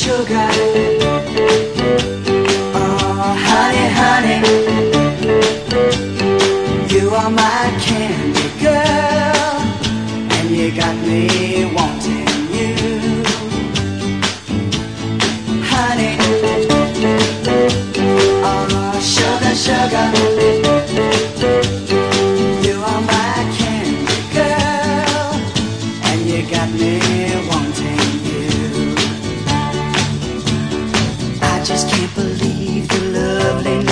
sugar. Oh, honey, honey, you are my candy girl, and you got me wanting you, honey. Oh, sugar, sugar.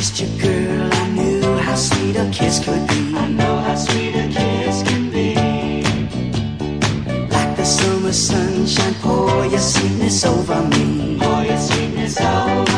kissed your girl, I knew how sweet a kiss could be. I know how sweet a kiss can be. Like the summer sunshine, pour your sweetness over me. Pour your sweetness over me.